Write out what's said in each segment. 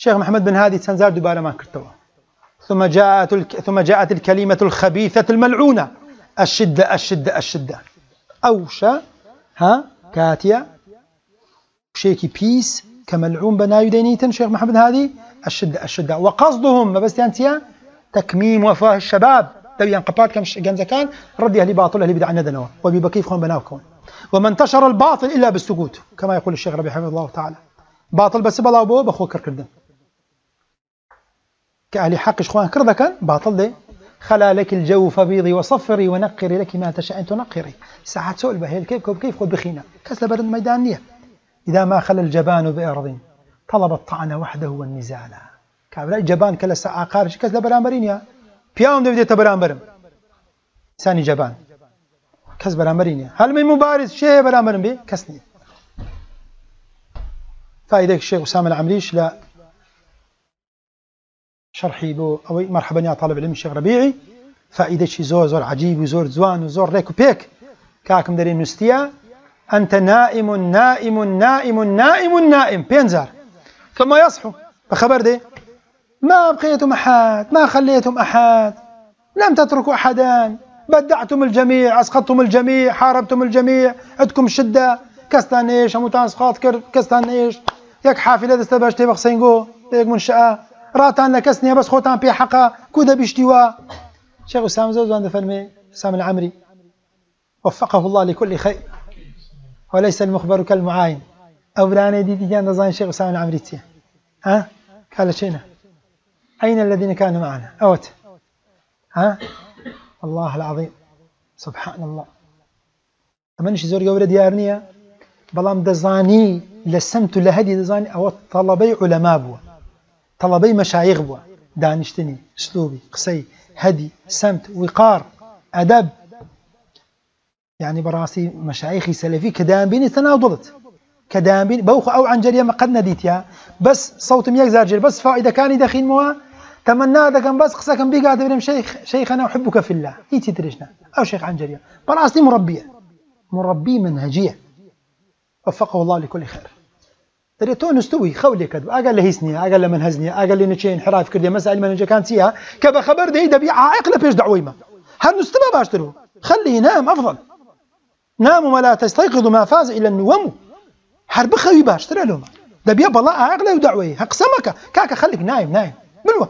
شيخ محمد بن هادي تنزار دوبارة ما كرتوا ثم جاءت الك... ثم جاءت الكلمة الخبيثة الملعونة. الشدة الشدة الشدة. أوشا ها كاتيا شيكي بيس كملعون بنايو دينيتن شيخ محمد هادي. الشدة الشدة. وقصدهم ما بس ينتيا تكميم وفاة الشباب. دبيان قبات كم جنزة كان ردي أهل باطل أهل بدع ندنوا. بكيف خون بناوكم وما انتشر الباطل إلا بالسكوت. كما يقول الشيخ ربي حفظه الله تعالى. باطل بس بلا بو بخو كردن كأهل حق إخوان. كرذا كان باطل دي. خلا لك الجو فبيضي وصفري ونقري لك ما تشاء أن تنقري ساعات سؤال بهيل كيف كيف خذ بخينا كسل برد ميدانية إذا ما خلى الجبان بأرض طلب الطعن وحده والنزال. كابلا جبان كلا ساعة قارش كسل برامبرين يا. بيام دي بديت برامبرم ثاني جبان. كس برامبرين هل من مبارز شيء برامبرم بي؟ كسني. فائدة الشيخ أسامة العمريش لا. شرحي بو أو مرحبا يا طالب العلم الشيخ ربيعي فائدة شي زور زور عجيب وزور زوان وزور ريك وبيك كاكم دارين نستيا أنت نائم نائم نائم نائم نائم. بينزار ثم يصحو؟ بخبر دي. ما بقيتم أحد ما خليتم أحد. لم تتركوا أحدا. بدعتم الجميع أسقطتم الجميع حاربتم الجميع. عندكم شدة. كستان إيش؟ هموتان سقاط كر كستان إيش؟ يك حافلة دستباش تبغ سينجو يك منشأة. راتان لكسنيا بس خوتان بي حقا كودا بيشتوا شيخ أسامة زوزان دفرمي أسامة العمري وفقه الله لكل خير. وليس المخبر كالمعاين. أو براني دي تجان نظام شيخ أسامة العمري تيه ها؟ قال شينا أين الذين كانوا معنا؟ أوت ها؟ الله العظيم سبحان الله. أمنش زور قولة ديارنية بلام دزاني لسمت لهدي دزاني أو طلبي علماء بوا طلبي مشايخ بوا دانشتني اسلوبي قسي هدي سمت وقار أدب يعني براسي مشايخي سلفي كدام بيني تناضلت كدام بيني بوخ أو عن جريمة قد نديتها بس صوت ميك زارجل بس فائدة كان دخين موا تمنى هذا كان بس قصة كان بيقعد بريم شيخ شيخ أنا أحبك في الله هي تدرجنا أو شيخ عن جريمة براسي مربية مربي منهجية وفقه الله لكل خير. ترى تو نستوي خولي كذب أقل له هيسني أقل له منهزني أقل له نشين انحراف كردي مسائل منهجة كانت فيها كبا خبر ده دبي عائق لبيش دعويمة هل نستوى باشترو؟ خليه ينام أفضل. ناموا ولا تستيقظوا ما فاز إلى النوم. حرب خوي باشترى لهم دبي بلا عائق له دعوي. هقسمك كاكا خليك نايم نايم. بلوه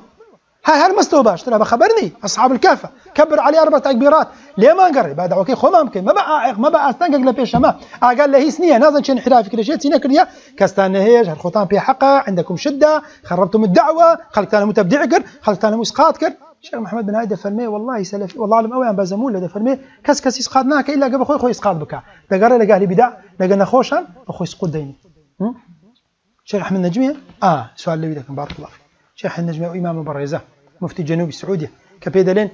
هاي هل مستوى باش ترى بخبرني أصحاب الكهف. كبر عليه أربع تكبيرات. ليه ما نقري بعد أوكي خو ما ممكن. ما بقى ما بقى أستنقق لبيش ما قال له سنية. نازل شن حراف كل شيء سنه كريا كستان هيج الخطان في حقه. عندكم شدة. خربتم الدعوة. خلقت أنا متبدع كر. خلقت أنا مسقاط كر. شيخ محمد بن هايدا فرمي والله سلفي والله اعلم أوي بازمول لدى فرمي كس كس يسقاطناك إلا قبل خوي خوي يسقاط بك. دقر لقى لي بدع لقى خوشا أخوي يسقط ديني. شيخ أحمد نجمي آه سؤال بدك بارك الله فيك. شيخ النجمي وامام بريزه مفتي جنوب السعودية كبيدلين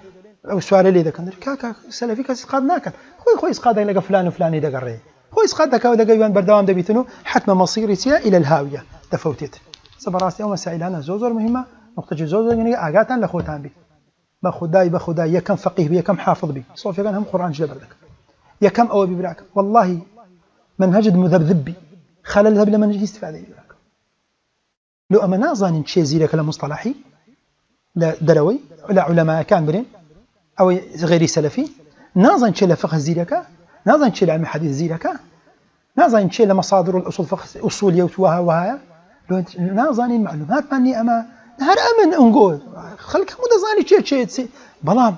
أو سؤال لي ذاك. كاكا سلفي كاس قاد ناكل خوي خوي قاد لقى فلان وفلان يدق الري خوي قاد دكا ودقا يوان بردوام دبيتنو حتما مصيرتي إلى الهاوية. دفوتيت. سبراسي أو مسائل أنا زوزر مهمة. نقطة زوزر يعني أجاتان لخوتان بي. بخداي بخداي. يا كم فقيه يا كم حافظ بي. صوفي كان هم قرآن جدا بردك يا كم أو بي براك. والله منهج مذبذب بي. خلل ذهب لمنهج استفادة براك. لو أما نازان شيء زي لك مصطلحي لا دروي لا علماء برين أو غير سلفي. نازن شيء فقه زيرك نازن شيء علم حديث زيرك نازن شيء مصادر الأصول فقه أصول يوتوها وهاي نازن المعلومات ماني أما نهار أمن أنقول خلك مو زاني شيء شيء بلام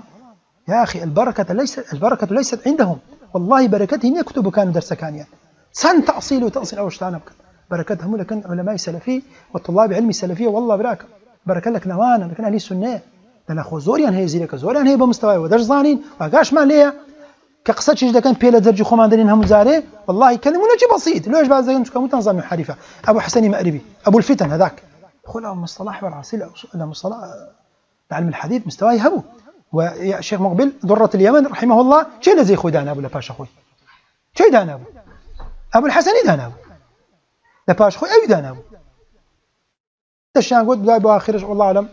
يا أخي البركة ليست البركة ليست عندهم. والله بركتهم يكتبوا كانوا درس كانيا سن تأصيل وتأصيل أو شتانا بركتهم لكن علماء سلفي والطلاب علمي سلفية والله براكم بركة لك نوانا لكن أهلي السنة لأن أخو زوريان هي زيرك زوريان هي بمستوى ودرج زانين وقاش ما ليه؟ كقصة إذا كان بيلا درج خمان دارين هم زاري والله كلمونا شيء بسيط. ليش بعد زين تكون تنظم حريفة. أبو حسن مأربي أبو الفتن هذاك. خل أبو مصطلح والعاصل لا مصطلح علم الحديث مستوى يهبو ويا شيخ مقبل ضرة اليمن رحمه الله. شيء زي خدان أبو؟ لباش أخوي. شيء دان أبو. أبو الحسن دان أبو. لباش أخوي أي دان أبو دشان قلت بلا بآخرش والله أعلم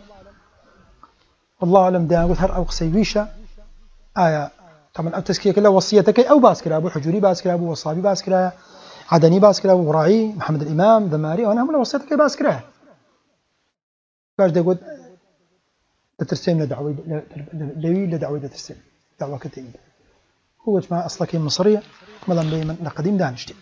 والله أعلم دان قلت هر أو قسيويشة آية طبعا أو تسكية كلا وصيتك أو باسكرا أبو حجوري باسكرا أبو وصابي باسكرا عدني باسكرا أبو راعي محمد الإمام دماري وأنا هم وصيتك باسكرا باش دەگوت دەترسێن لە داوای لەوی لە داوای دەترسێن. داواکە هو ما ئەسڵەکەی مصریە بەڵام لێ من لە قەدیم دانیشتی